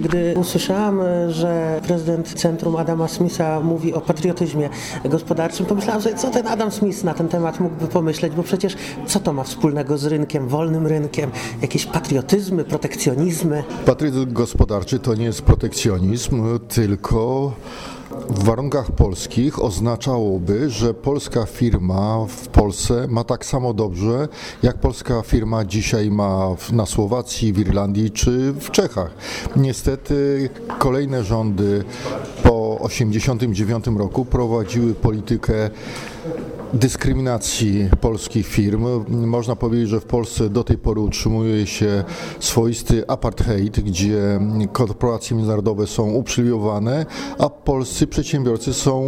Gdy usłyszałam, że prezydent Centrum Adama Smitha mówi o patriotyzmie gospodarczym, pomyślałam sobie, co ten Adam Smith na ten temat mógłby pomyśleć, bo przecież co to ma wspólnego z rynkiem, wolnym rynkiem? Jakieś patriotyzmy, protekcjonizmy? Patriotyzm gospodarczy to nie jest protekcjonizm, tylko w warunkach polskich oznaczałoby, że polska firma w Polsce ma tak samo dobrze, jak polska firma dzisiaj ma na Słowacji, w Irlandii czy w Czechach. Niestety kolejne rządy po 1989 roku prowadziły politykę dyskryminacji polskich firm. Można powiedzieć, że w Polsce do tej pory utrzymuje się swoisty apartheid, gdzie korporacje międzynarodowe są uprzywilejowane, a polscy przedsiębiorcy są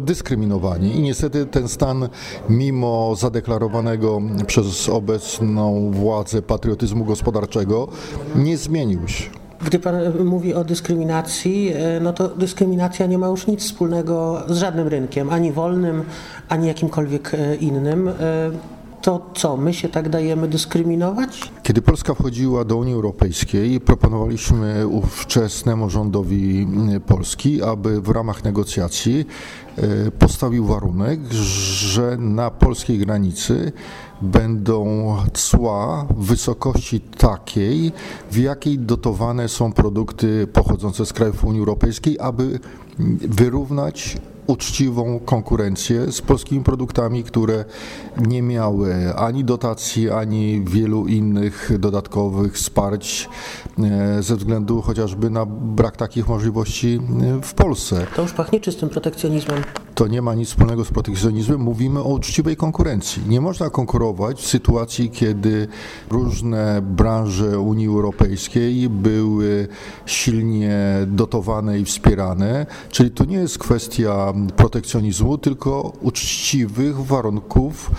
dyskryminowani. I niestety ten stan, mimo zadeklarowanego przez obecną władzę patriotyzmu gospodarczego, nie zmienił się. Gdy Pan mówi o dyskryminacji, e, no to dyskryminacja nie ma już nic wspólnego z żadnym rynkiem, ani wolnym, ani jakimkolwiek e, innym. E, to co, my się tak dajemy dyskryminować? Kiedy Polska wchodziła do Unii Europejskiej, proponowaliśmy ówczesnemu rządowi Polski, aby w ramach negocjacji postawił warunek, że na polskiej granicy będą cła w wysokości takiej, w jakiej dotowane są produkty pochodzące z krajów Unii Europejskiej, aby wyrównać uczciwą konkurencję z polskimi produktami, które nie miały ani dotacji, ani wielu innych dodatkowych wsparć e, ze względu chociażby na brak takich możliwości e, w Polsce. To już pachnie czystym protekcjonizmem. To nie ma nic wspólnego z protekcjonizmem. Mówimy o uczciwej konkurencji. Nie można konkurować w sytuacji, kiedy różne branże Unii Europejskiej były silnie dotowane i wspierane. Czyli to nie jest kwestia protekcjonizmu, tylko uczciwych warunków,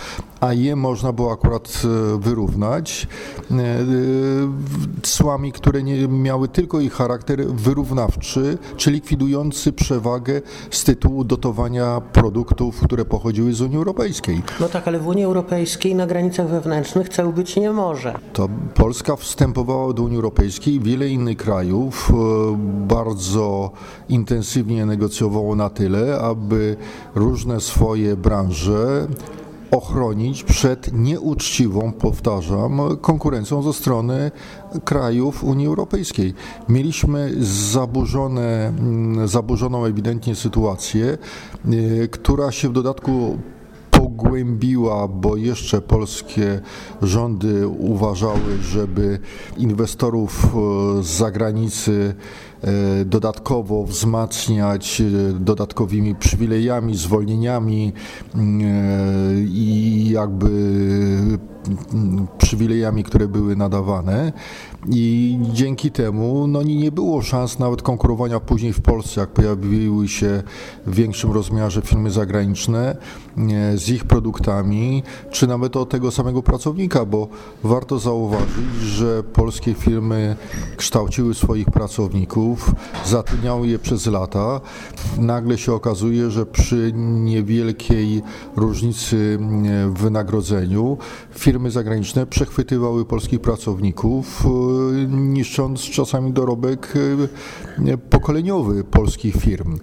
a je można było akurat e, wyrównać e, e, cłami, które nie miały tylko ich charakter wyrównawczy, czy likwidujący przewagę z tytułu dotowania produktów, które pochodziły z Unii Europejskiej. No tak, ale w Unii Europejskiej na granicach wewnętrznych ceł być nie może. To Polska wstępowała do Unii Europejskiej, wiele innych krajów bardzo intensywnie negocjowało na tyle, aby różne swoje branże ochronić przed nieuczciwą, powtarzam, konkurencją ze strony krajów Unii Europejskiej. Mieliśmy zaburzone, mm, zaburzoną ewidentnie sytuację, y, która się w dodatku pogłębiła, bo jeszcze polskie rządy uważały, żeby inwestorów y, z zagranicy dodatkowo wzmacniać e, dodatkowymi przywilejami, zwolnieniami e, i jakby przywilejami, które były nadawane i dzięki temu no, nie było szans nawet konkurowania później w Polsce, jak pojawiły się w większym rozmiarze firmy zagraniczne z ich produktami, czy nawet o tego samego pracownika, bo warto zauważyć, że polskie firmy kształciły swoich pracowników, zatrudniał je przez lata. Nagle się okazuje, że przy niewielkiej różnicy w wynagrodzeniu firmy zagraniczne przechwytywały polskich pracowników, niszcząc czasami dorobek e, pokoleniowy polskich firm,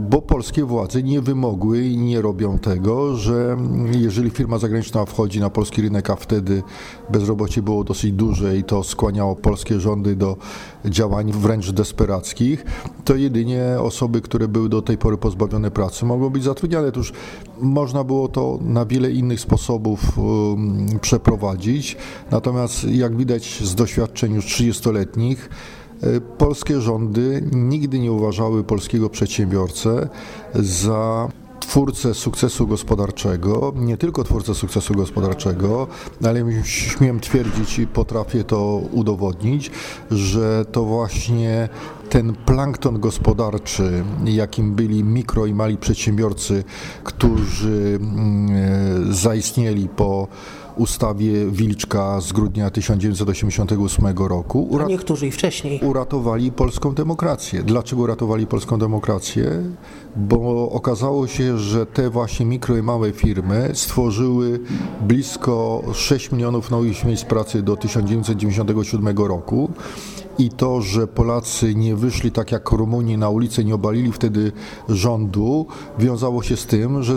bo polskie władze nie wymogły i nie robią tego, że jeżeli firma zagraniczna wchodzi na polski rynek, a wtedy bezrobocie było dosyć duże i to skłaniało polskie rządy do działań wręcz desperackich, to jedynie osoby, które były do tej pory pozbawione pracy mogą być zatrudniane. Otóż można było to na wiele innych sposobów przeprowadzić, natomiast jak widać z doświadczeń już 30-letnich, e, polskie rządy nigdy nie uważały polskiego przedsiębiorcę za twórcę sukcesu gospodarczego, nie tylko twórcę sukcesu gospodarczego, ale śmiem twierdzić i potrafię to udowodnić, że to właśnie ten plankton gospodarczy, jakim byli mikro i mali przedsiębiorcy, którzy mm, zaistnieli po ustawie Wilczka z grudnia 1988 roku. A niektórzy i wcześniej. Uratowali polską demokrację. Dlaczego uratowali polską demokrację? Bo okazało się, że te właśnie mikro i małe firmy stworzyły blisko 6 milionów nowych miejsc pracy do 1997 roku i to, że Polacy nie wyszli tak jak Rumunii na ulicę, nie obalili wtedy rządu, wiązało się z tym, że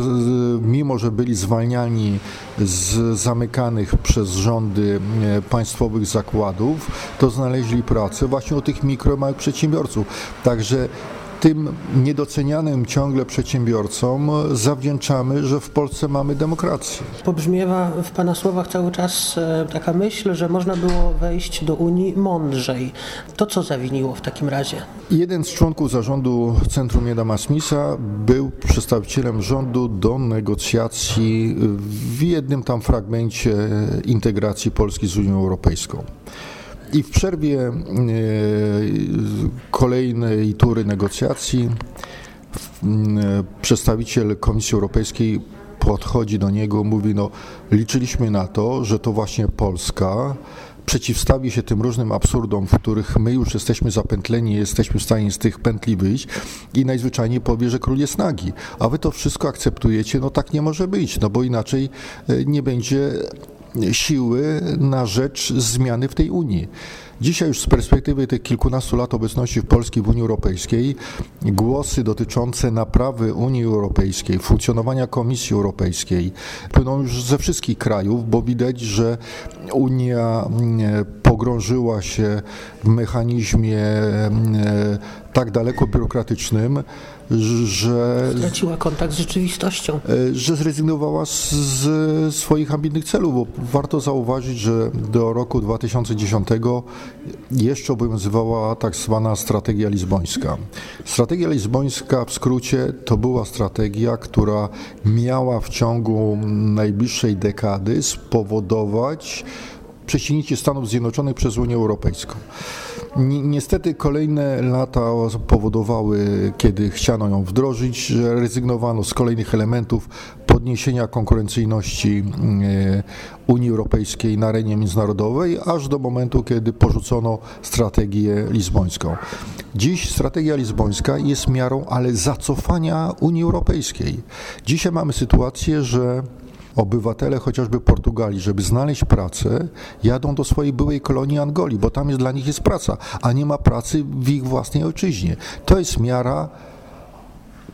mimo, że byli zwalniani z zamykanych przez rządy e, państwowych zakładów, to znaleźli pracę właśnie u tych mikro i małych przedsiębiorców. Także tym niedocenianym ciągle przedsiębiorcom zawdzięczamy, że w Polsce mamy demokrację. Pobrzmiewa w Pana słowach cały czas e, taka myśl, że można było wejść do Unii mądrzej. To co zawiniło w takim razie? Jeden z członków zarządu Centrum Jedama Smitha był przedstawicielem rządu do negocjacji w jednym tam fragmencie integracji Polski z Unią Europejską. I w przerwie e, kolejnej tury negocjacji przedstawiciel Komisji Europejskiej podchodzi do niego, mówi, no liczyliśmy na to, że to właśnie Polska przeciwstawi się tym różnym absurdom, w których my już jesteśmy zapętleni, jesteśmy w stanie z tych pętli wyjść i najzwyczajniej powie, że król jest nagi. A wy to wszystko akceptujecie, no tak nie może być, no bo inaczej e, nie będzie siły na rzecz zmiany w tej Unii. Dzisiaj już z perspektywy tych kilkunastu lat obecności w Polski w Unii Europejskiej głosy dotyczące naprawy Unii Europejskiej, funkcjonowania Komisji Europejskiej płyną już ze wszystkich krajów, bo widać, że Unia mm, pogrążyła się w mechanizmie mm, tak daleko biurokratycznym, że. Straciła kontakt z rzeczywistością. E, że zrezygnowała z, z, swoich ambitnych celów, bo warto zauważyć, że do roku 2010 jeszcze obowiązywała tak zwana strategia lizbońska. Strategia lizbońska w skrócie to była strategia, która miała w ciągu najbliższej dekady spowodować przesunięcie Stanów Zjednoczonych przez Unię Europejską. Niestety kolejne lata powodowały, kiedy chciano ją wdrożyć, że rezygnowano z kolejnych elementów podniesienia konkurencyjności e, Unii Europejskiej na arenie międzynarodowej, aż do momentu, kiedy porzucono strategię lizbońską. Dziś strategia lizbońska jest miarą, ale zacofania Unii Europejskiej. Dzisiaj mamy sytuację, że obywatele chociażby Portugalii, żeby znaleźć pracę, jadą do swojej byłej kolonii Angolii, bo tam jest dla nich jest praca, a nie ma pracy w ich własnej ojczyźnie. To jest miara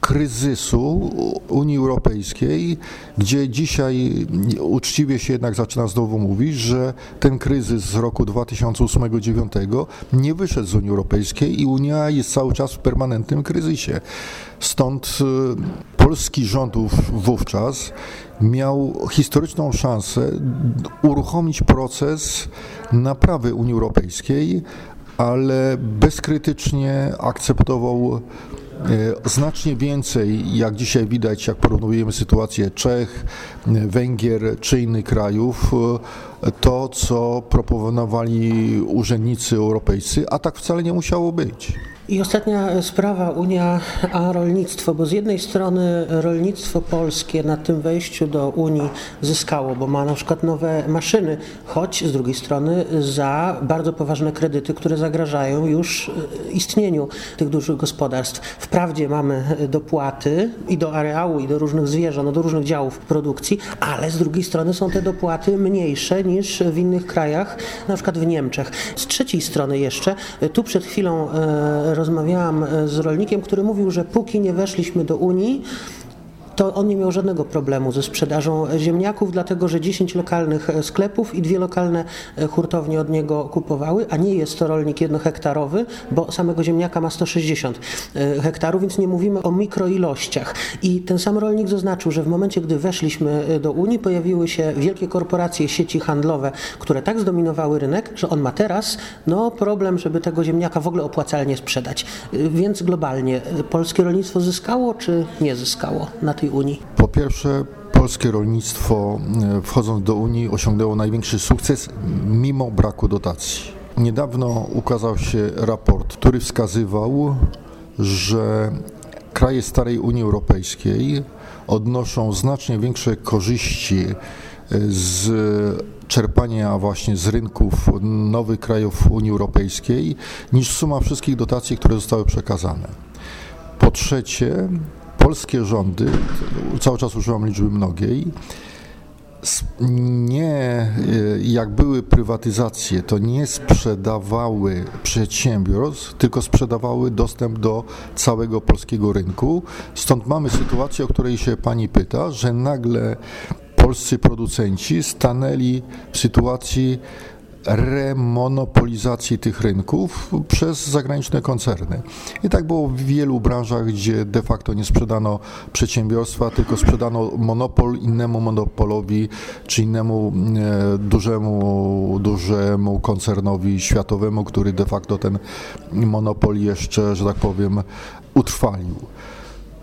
kryzysu Unii Europejskiej, gdzie dzisiaj uczciwie się jednak zaczyna znowu mówić, że ten kryzys z roku 2008-2009 nie wyszedł z Unii Europejskiej i Unia jest cały czas w permanentnym kryzysie. Stąd y, polski rząd wówczas miał historyczną szansę uruchomić proces naprawy Unii Europejskiej, ale bezkrytycznie akceptował e, znacznie więcej, jak dzisiaj widać, jak porównujemy sytuację Czech, Węgier czy innych krajów, e, to, co proponowali urzędnicy europejscy, a tak wcale nie musiało być. I ostatnia sprawa, Unia a rolnictwo, bo z jednej strony rolnictwo polskie na tym wejściu do Unii zyskało, bo ma na przykład nowe maszyny, choć z drugiej strony za bardzo poważne kredyty, które zagrażają już e, istnieniu tych dużych gospodarstw. Wprawdzie mamy dopłaty i do areału, i do różnych zwierząt, no do różnych działów produkcji, ale z drugiej strony są te dopłaty mniejsze niż w innych krajach, na przykład w Niemczech. Z trzeciej strony jeszcze, tu przed chwilą e, rozmawiałam e, z rolnikiem, który mówił, że póki nie weszliśmy do Unii, to on nie miał żadnego problemu ze sprzedażą ziemniaków, dlatego że 10 lokalnych e, sklepów i dwie lokalne e, hurtownie od niego kupowały, a nie jest to rolnik jednohektarowy, bo samego ziemniaka ma 160 e, hektarów, więc nie mówimy o mikroilościach. I ten sam rolnik zaznaczył, że w momencie, gdy weszliśmy do Unii, pojawiły się wielkie korporacje, sieci handlowe, które tak zdominowały rynek, że on ma teraz no, problem, żeby tego ziemniaka w ogóle opłacalnie sprzedać. Więc globalnie polskie rolnictwo zyskało czy nie zyskało na tej Unii? Po pierwsze, polskie rolnictwo e, wchodząc do Unii osiągnęło największy sukces mimo braku dotacji. Niedawno ukazał się raport, który wskazywał, że kraje starej Unii Europejskiej odnoszą znacznie większe korzyści z czerpania właśnie z rynków nowych krajów Unii Europejskiej niż suma wszystkich dotacji, które zostały przekazane. Po trzecie, polskie rządy, cały czas używam liczby mnogiej, nie, jak były prywatyzacje, to nie sprzedawały przedsiębiorstw, tylko sprzedawały dostęp do całego polskiego rynku. Stąd mamy sytuację, o której się pani pyta, że nagle polscy producenci stanęli w sytuacji remonopolizacji tych rynków przez zagraniczne koncerny. I tak było w wielu branżach, gdzie de facto nie sprzedano przedsiębiorstwa, tylko sprzedano monopol innemu monopolowi, czy innemu e, dużemu, dużemu koncernowi światowemu, który de facto ten monopol jeszcze, że tak powiem, utrwalił.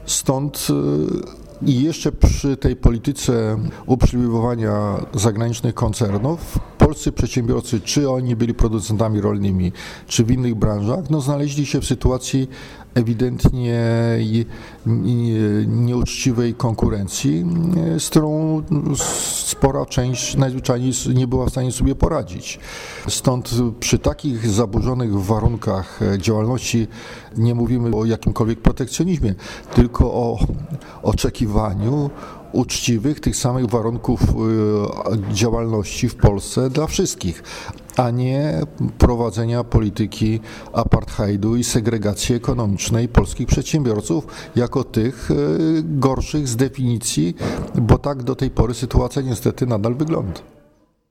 Stąd e, i jeszcze przy tej polityce uprzywilejowania zagranicznych koncernów, polscy przedsiębiorcy, czy oni byli producentami rolnymi, czy w innych branżach, no znaleźli się w sytuacji ewidentnie nieuczciwej konkurencji, z którą spora część najzwyczajniej nie była w stanie sobie poradzić. Stąd przy takich zaburzonych warunkach działalności nie mówimy o jakimkolwiek protekcjonizmie, tylko o oczekiwaniu uczciwych, tych samych warunków y, działalności w Polsce dla wszystkich, a nie prowadzenia polityki apartheidu i segregacji ekonomicznej polskich przedsiębiorców jako tych y, gorszych z definicji, bo tak do tej pory sytuacja niestety nadal wygląda.